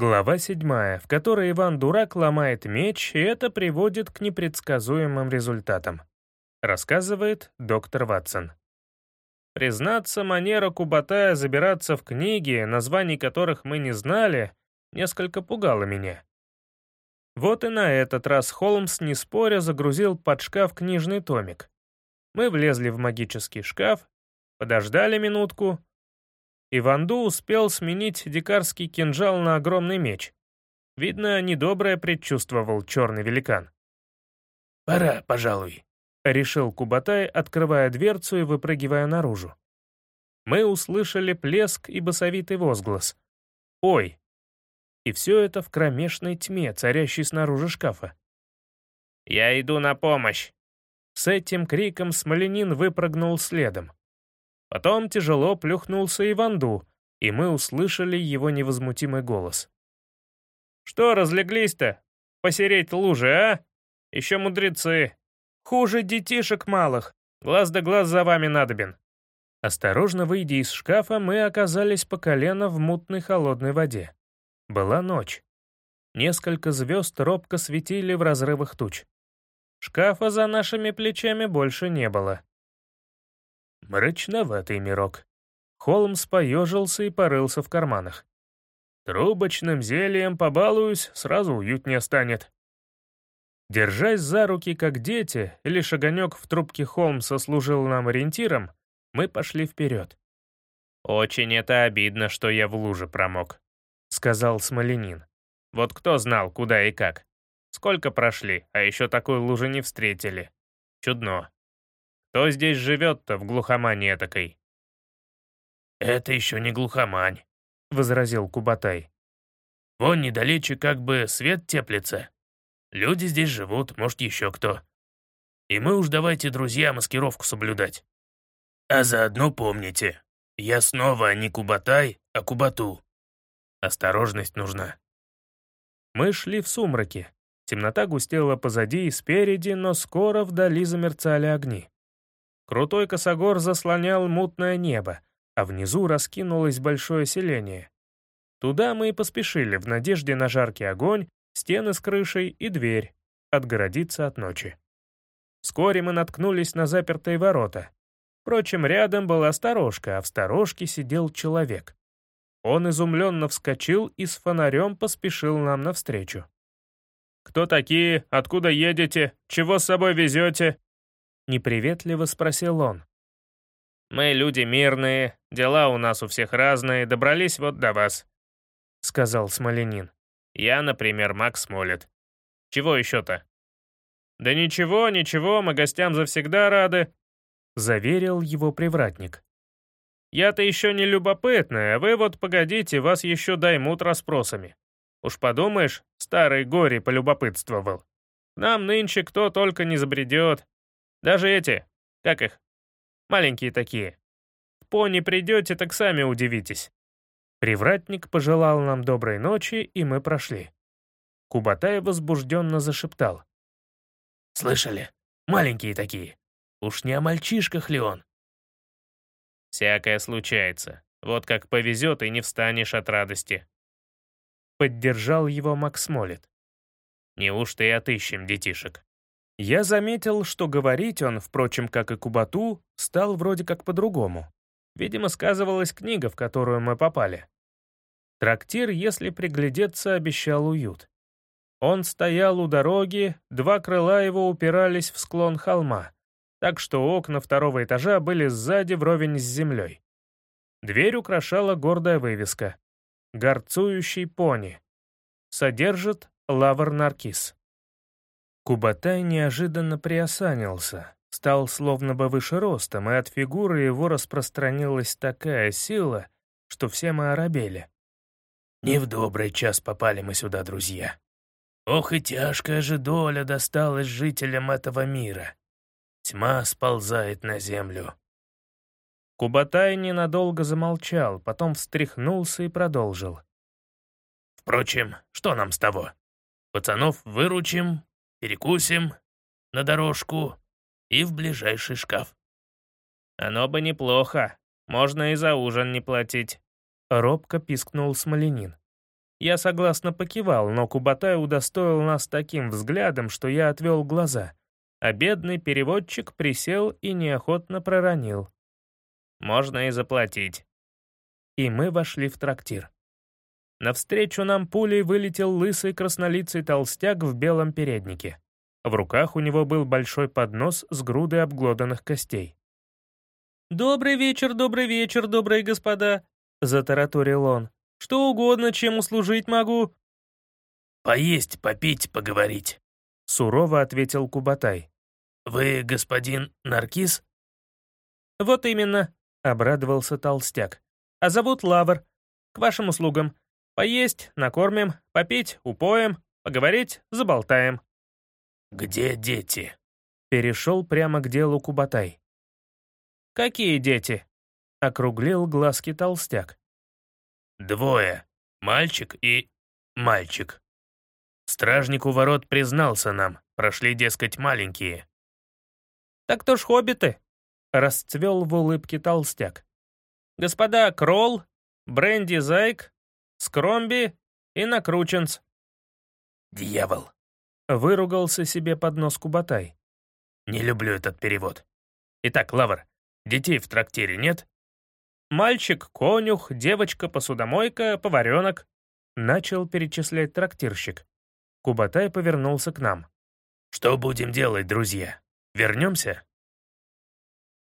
Глава седьмая, в которой Иван Дурак ломает меч, и это приводит к непредсказуемым результатам. Рассказывает доктор Ватсон. Признаться, манера Кубатая забираться в книги, названий которых мы не знали, несколько пугала меня. Вот и на этот раз Холмс, не споря, загрузил под шкаф книжный томик. Мы влезли в магический шкаф, подождали минутку, и Ванду успел сменить дикарский кинжал на огромный меч. Видно, недоброе предчувствовал черный великан. «Пора, пожалуй», — решил Кубатай, открывая дверцу и выпрыгивая наружу. Мы услышали плеск и басовитый возглас. «Ой!» И все это в кромешной тьме, царящей снаружи шкафа. «Я иду на помощь!» С этим криком Смоленин выпрыгнул следом. Потом тяжело плюхнулся и Ванду, и мы услышали его невозмутимый голос. «Что разлеглись-то? Посереть лужи, а? Еще мудрецы. Хуже детишек малых. Глаз да глаз за вами надобен». Осторожно выйдя из шкафа, мы оказались по колено в мутной холодной воде. Была ночь. Несколько звезд робко светили в разрывах туч. Шкафа за нашими плечами больше не было. Мрачноватый мирок. Холмс поежился и порылся в карманах. Трубочным зельем побалуюсь, сразу уютнее станет. Держась за руки, как дети, лишь огонек в трубке Холмса служил нам ориентиром, мы пошли вперед. «Очень это обидно, что я в луже промок», — сказал Смоленин. «Вот кто знал, куда и как. Сколько прошли, а еще такой лужи не встретили. Чудно. Кто здесь живет-то в глухомане этакой?» «Это еще не глухомань», — возразил Кубатай. «Вон недалече как бы свет теплится. Люди здесь живут, может, еще кто. И мы уж давайте, друзья, маскировку соблюдать. А заодно помните, я снова не Кубатай, а Кубату. Осторожность нужна». Мы шли в сумраке. Темнота густела позади и спереди, но скоро вдали замерцали огни. Крутой косогор заслонял мутное небо, а внизу раскинулось большое селение. Туда мы и поспешили в надежде на жаркий огонь, стены с крышей и дверь, отгородиться от ночи. Вскоре мы наткнулись на запертые ворота. Впрочем, рядом была сторожка, а в сторожке сидел человек. Он изумленно вскочил и с фонарем поспешил нам навстречу. «Кто такие? Откуда едете? Чего с собой везете?» Неприветливо спросил он. «Мы люди мирные, дела у нас у всех разные, добрались вот до вас», — сказал Смоленин. «Я, например, Макс Смолет. Чего еще-то?» «Да ничего, ничего, мы гостям завсегда рады», — заверил его привратник. «Я-то еще не любопытный, а вы вот погодите, вас еще даймут расспросами. Уж подумаешь, старый горе полюбопытствовал. Нам нынче кто только не забредет, даже эти, как их, маленькие такие. В пони придете, так сами удивитесь. Привратник пожелал нам доброй ночи, и мы прошли. Кубатай возбужденно зашептал. «Слышали? Маленькие такие. Уж не о мальчишках ли он?» «Всякое случается. Вот как повезет, и не встанешь от радости». Поддержал его Макс Молит. «Неужто и отыщем детишек?» Я заметил, что говорить он, впрочем, как и Кубату, стал вроде как по-другому. Видимо, сказывалась книга, в которую мы попали. Трактир, если приглядеться, обещал уют. Он стоял у дороги, два крыла его упирались в склон холма, так что окна второго этажа были сзади вровень с землей. Дверь украшала гордая вывеска «Горцующий пони». Содержит лавр Наркис. Кубатай неожиданно приосанился, стал словно бы выше ростом, и от фигуры его распространилась такая сила, что все мы оробели. «Не в добрый час попали мы сюда, друзья. Ох и тяжкая же доля досталась жителям этого мира. Тьма сползает на землю». Кубатай ненадолго замолчал, потом встряхнулся и продолжил. «Впрочем, что нам с того? Пацанов выручим, перекусим на дорожку и в ближайший шкаф. Оно бы неплохо, можно и за ужин не платить. Робко пискнул Смоленин. Я согласно покивал, но Кубатай удостоил нас таким взглядом, что я отвел глаза, а бедный переводчик присел и неохотно проронил. «Можно и заплатить». И мы вошли в трактир. Навстречу нам пулей вылетел лысый краснолицый толстяк в белом переднике. В руках у него был большой поднос с грудой обглоданных костей. «Добрый вечер, добрый вечер, добрые господа!» — затараторил он. «Что угодно, чем услужить могу». «Поесть, попить, поговорить», — сурово ответил Кубатай. «Вы господин Наркиз?» «Вот именно», — обрадовался толстяк. «А зовут Лавр. К вашим услугам. Поесть, накормим, попить, упоем, поговорить, заболтаем». «Где дети?» Перешел прямо к делу Кубатай. «Какие дети?» — округлил глазки толстяк. «Двое. Мальчик и... мальчик. Стражник у ворот признался нам, прошли, дескать, маленькие». «Так то ж хоббиты», — расцвел в улыбке толстяк. «Господа Кролл, Бренди Зайк, Скромби и Накрученц». «Дьявол!» — выругался себе под нос Кубатай. «Не люблю этот перевод. Итак, Лавр, детей в трактире нет?» «Мальчик, конюх, девочка-посудомойка, поваренок», — начал перечислять трактирщик. Кубатай повернулся к нам. «Что будем делать, друзья? Вернемся?»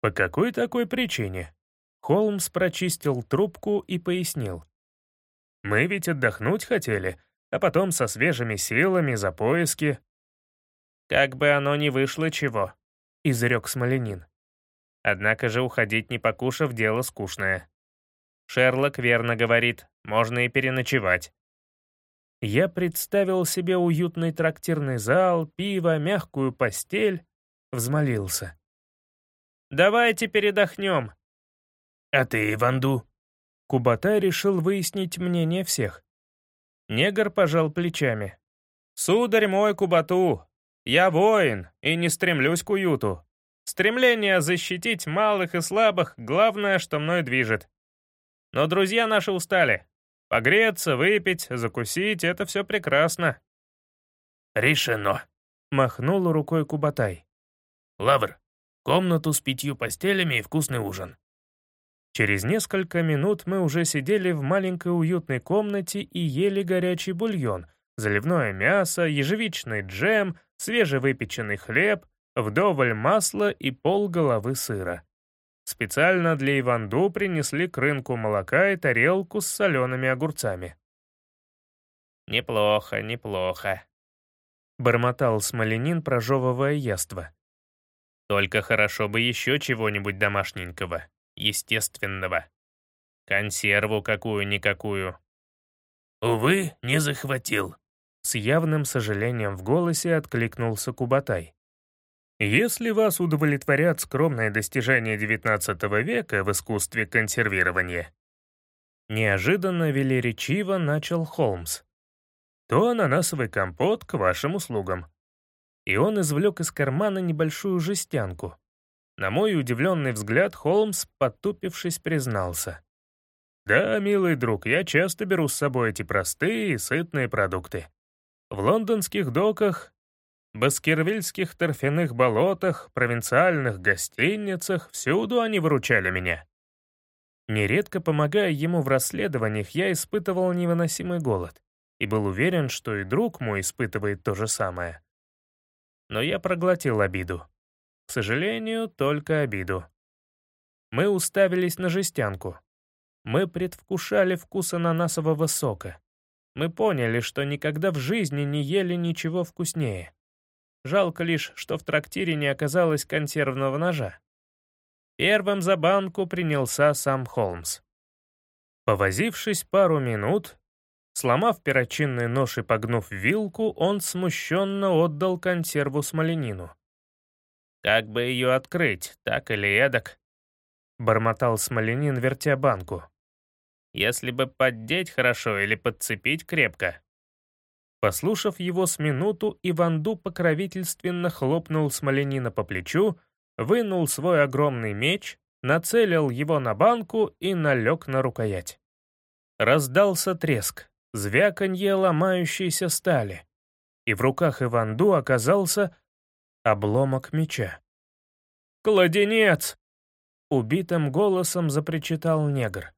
«По какой такой причине?» Холмс прочистил трубку и пояснил. Мы ведь отдохнуть хотели, а потом со свежими силами за поиски. «Как бы оно ни вышло чего», — изрек Смоленин. Однако же уходить не покушав — дело скучное. Шерлок верно говорит, можно и переночевать. Я представил себе уютный трактирный зал, пиво, мягкую постель, взмолился. «Давайте передохнем». «А ты, Иванду?» Кубатай решил выяснить мнение всех. Негр пожал плечами. «Сударь мой Кубату, я воин и не стремлюсь к уюту. Стремление защитить малых и слабых — главное, что мной движет. Но друзья наши устали. Погреться, выпить, закусить — это все прекрасно». «Решено», — махнул рукой Кубатай. «Лавр, комнату с пятью постелями и вкусный ужин. Через несколько минут мы уже сидели в маленькой уютной комнате и ели горячий бульон, заливное мясо, ежевичный джем, свежевыпеченный хлеб, вдоволь масла и полголовы сыра. Специально для Иванду принесли к рынку молока и тарелку с солеными огурцами. «Неплохо, неплохо», — бормотал Смоленин, прожевывая яство. «Только хорошо бы еще чего-нибудь домашненького» естественного. Консерву какую-никакую. «Увы, не захватил», — с явным сожалением в голосе откликнулся Кубатай. «Если вас удовлетворят скромные достижения XIX века в искусстве консервирования», неожиданно велеречиво начал Холмс, то ананасовый компот к вашим услугам. И он извлек из кармана небольшую жестянку, на мой удивленный взгляд, Холмс, потупившись, признался. «Да, милый друг, я часто беру с собой эти простые и сытные продукты. В лондонских доках, баскервильских торфяных болотах, провинциальных гостиницах всюду они выручали меня. Нередко помогая ему в расследованиях, я испытывал невыносимый голод и был уверен, что и друг мой испытывает то же самое. Но я проглотил обиду. К сожалению, только обиду. Мы уставились на жестянку. Мы предвкушали вкус ананасового сока. Мы поняли, что никогда в жизни не ели ничего вкуснее. Жалко лишь, что в трактире не оказалось консервного ножа. Первым за банку принялся сам Холмс. Повозившись пару минут, сломав перочинный нож и погнув вилку, он смущенно отдал консерву смоленину. Как бы ее открыть, так или эдак?» Бормотал Смоленин, вертя банку. «Если бы поддеть хорошо или подцепить крепко». Послушав его с минуту, Иванду покровительственно хлопнул Смоленина по плечу, вынул свой огромный меч, нацелил его на банку и налег на рукоять. Раздался треск. звяканье ломающейся стали, и в руках Иванду оказался обломок меча. «Кладенец!» — убитым голосом запричитал негр.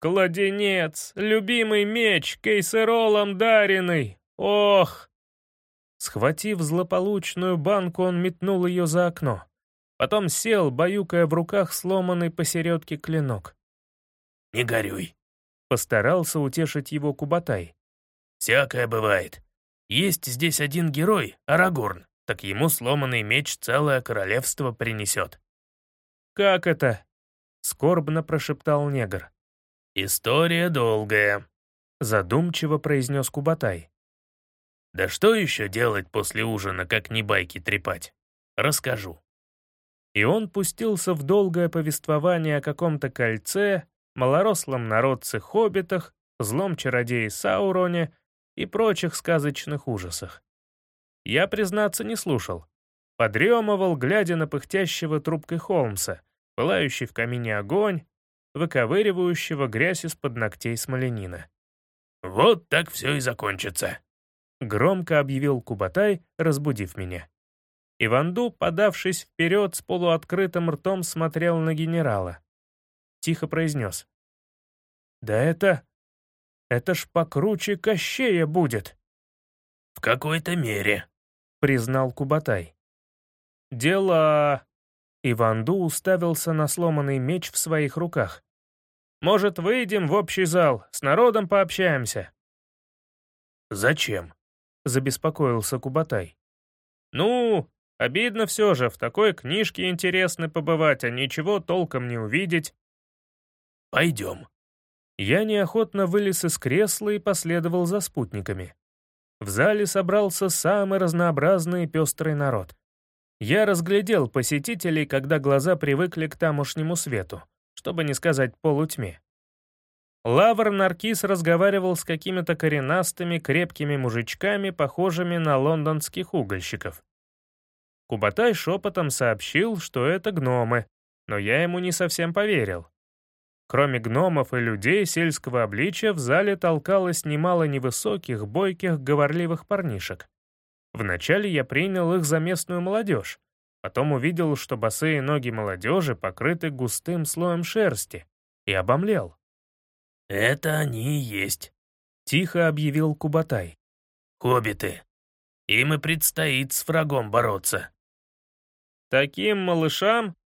«Кладенец! Любимый меч, кейсеролом даренный! Ох!» Схватив злополучную банку, он метнул ее за окно. Потом сел, баюкая в руках сломанный посередке клинок. «Не горюй», — постарался утешить его Кубатай. «Всякое бывает. Есть здесь один герой, Арагорн, так ему сломанный меч целое королевство принесет». «Как это?» — скорбно прошептал негр. «История долгая», — задумчиво произнес Кубатай. «Да что еще делать после ужина, как не байки трепать? Расскажу». И он пустился в долгое повествование о каком-то кольце, малорослом народце-хоббитах, злом чародее Сауроне и прочих сказочных ужасах. Я, признаться, не слушал. Подремывал, глядя на пыхтящего трубкой Холмса, пылающий в камине огонь, выковыривающего грязь из-под ногтей смоленина. «Вот так все и закончится», — громко объявил Кубатай, разбудив меня. Иванду, подавшись вперед, с полуоткрытым ртом смотрел на генерала. Тихо произнес. «Да это... это ж покруче Кощея будет!» «В какой-то мере», — признал Кубатай. «Дела...» Иванду уставился на сломанный меч в своих руках. «Может, выйдем в общий зал, с народом пообщаемся?» «Зачем?» — забеспокоился Кубатай. «Ну, обидно все же, в такой книжке интересно побывать, а ничего толком не увидеть». «Пойдем». Я неохотно вылез из кресла и последовал за спутниками. В зале собрался самый разнообразный и пестрый народ. Я разглядел посетителей, когда глаза привыкли к тамошнему свету, чтобы не сказать полутьме. Лавр Наркис разговаривал с какими-то коренастыми, крепкими мужичками, похожими на лондонских угольщиков. Кубатай шепотом сообщил, что это гномы, но я ему не совсем поверил. Кроме гномов и людей сельского обличия в зале толкалось немало невысоких, бойких, говорливых парнишек. Вначале я принял их за местную молодежь, потом увидел, что босые ноги молодежи покрыты густым слоем шерсти, и обомлел. «Это они и есть», — тихо объявил Кубатай. «Хоббиты. Им и предстоит с врагом бороться». «Таким малышам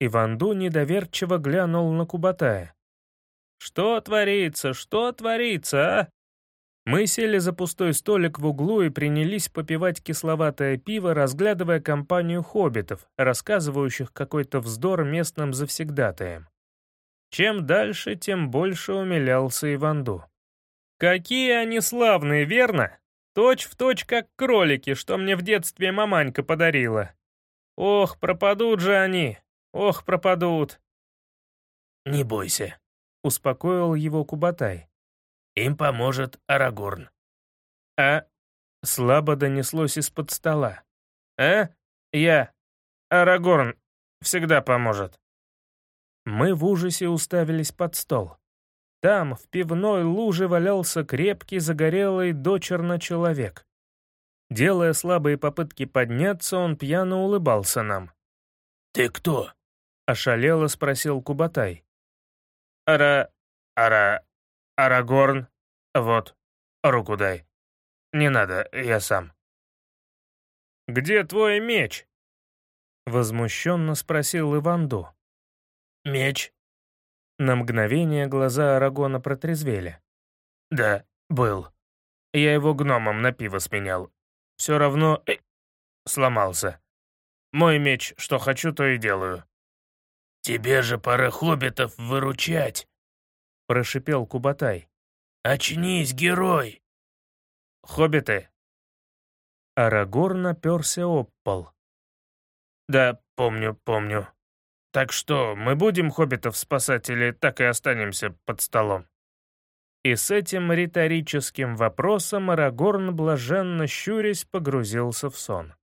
Иванду недоверчиво глянул на Кубатая. «Что творится, что творится, а?» Мы сели за пустой столик в углу и принялись попивать кисловатое пиво, разглядывая компанию хоббитов, рассказывающих какой-то вздор местным завсегдатаям. Чем дальше, тем больше умилялся Иванду. «Какие они славные, верно? Точь в точь, как кролики, что мне в детстве маманька подарила. Ох, пропадут же они, Ох, пропадут!» «Не бойся», — успокоил его Кубатай. «Им поможет Арагорн». «А?» — слабо донеслось из-под стола. «А? Я. Арагорн. Всегда поможет». Мы в ужасе уставились под стол. Там, в пивной луже, валялся крепкий, загорелый, дочерно человек. Делая слабые попытки подняться, он пьяно улыбался нам. «Ты кто?» — ошалело спросил Кубатай. «Ара... Ара... Арагорн. Вот, руку дай. Не надо, я сам». «Где твой меч?» — возмущенно спросил Иванду. «Меч?» На мгновение глаза Арагона протрезвели. «Да, был. Я его гномом на пиво сменял. Все равно... Э, сломался. Мой меч, что хочу, то и делаю. «Тебе же пора хоббитов выручать!» — прошипел Кубатай. «Очнись, герой!» «Хоббиты!» Арагор наперся об пол. «Да, помню, помню. Так что, мы будем хоббитов спасать или так и останемся под столом?» И с этим риторическим вопросом Арагорн, блаженно щурясь, погрузился в сон.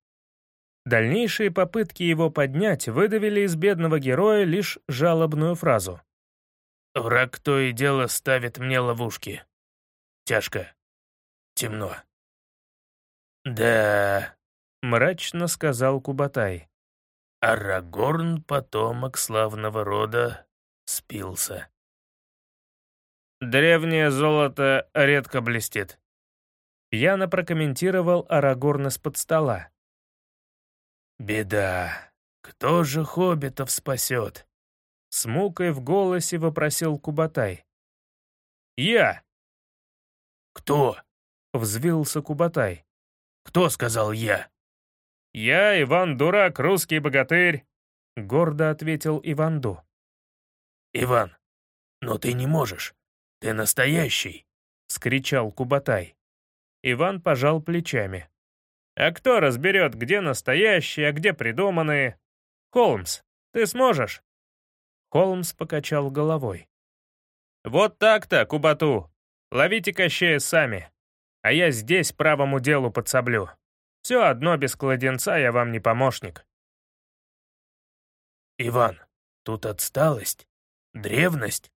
Дальнейшие попытки его поднять выдавили из бедного героя лишь жалобную фразу. «Враг то и дело ставит мне ловушки. тяжко. Темно». «Да», — мрачно сказал Кубатай. «Арагорн, потомок славного рода, спился». «Древнее золото редко блестит», — пьяно прокомментировал Арагорн из-под стола. «Беда. Кто же хоббитов спасет?» С мукой в голосе вопросил Кубатай. «Я!» «Кто?» — взвился Кубатай. «Кто сказал я?» «Я, Иван Дурак, русский богатырь», — гордо ответил Иванду. «Иван, но ты не можешь. Ты настоящий», — скричал Кубатай. Иван пожал плечами. «А кто разберет, где настоящие, а где придуманные? Холмс, ты сможешь?» Холмс покачал головой. «Вот так-то, Кубату. Ловите Кощея сами. А я здесь правому делу подсоблю. Все одно без кладенца я вам не помощник». «Иван, тут отсталость, древность».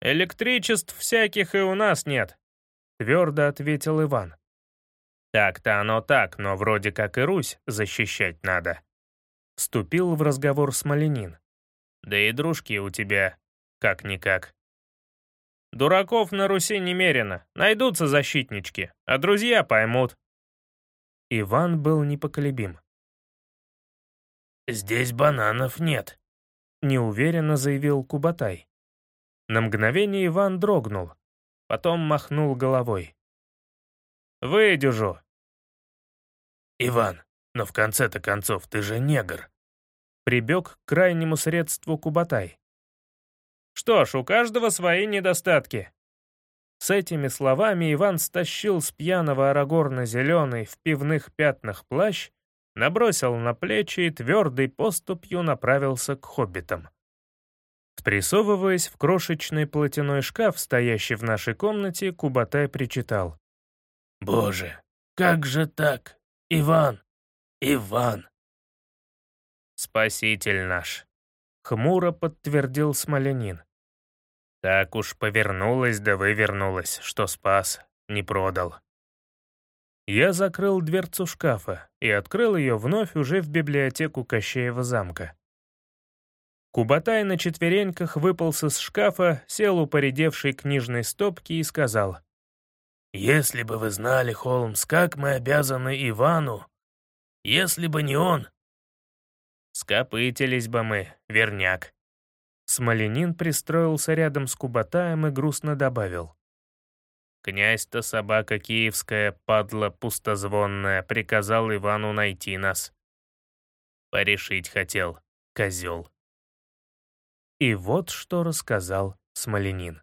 «Электричеств всяких и у нас нет», — твердо ответил Иван. «Так-то оно так, но вроде как и Русь защищать надо». Вступил в разговор Смоленин. «Да и дружки у тебя как-никак». «Дураков на Руси немерено, найдутся защитнички, а друзья поймут». Иван был непоколебим. «Здесь бананов нет», — неуверенно заявил Кубатай. На мгновение Иван дрогнул, потом махнул головой. «Выдюжу». «Иван, но в конце-то концов ты же негр. Прибег к крайнему средству Кубатай. Что ж, у каждого свои недостатки. С этими словами Иван стащил с пьяного Арагорна зеленый в пивных пятнах плащ, набросил на плечи и твердой поступью направился к хоббитам. Спрессовываясь в крошечный платяной шкаф, стоящий в нашей комнате, Кубатай причитал. «Боже, как же так, Иван?» Иван. Спаситель наш. Хмуро подтвердил Смолянин. Так уж повернулась да вывернулась, что спас, не продал. Я закрыл дверцу шкафа и открыл ее вновь уже в библиотеку Кощеева замка. Кубатай на четвереньках выполз из шкафа, сел у поредевшей книжной стопки и сказал. «Если бы вы знали, Холмс, как мы обязаны Ивану, если бы не он...» «Скопытились бы мы, верняк». Смоленин пристроился рядом с Кубатаем и грустно добавил. «Князь-то собака киевская, падла пустозвонная, приказал Ивану найти нас. Порешить хотел, козел». И вот что рассказал Смоленин.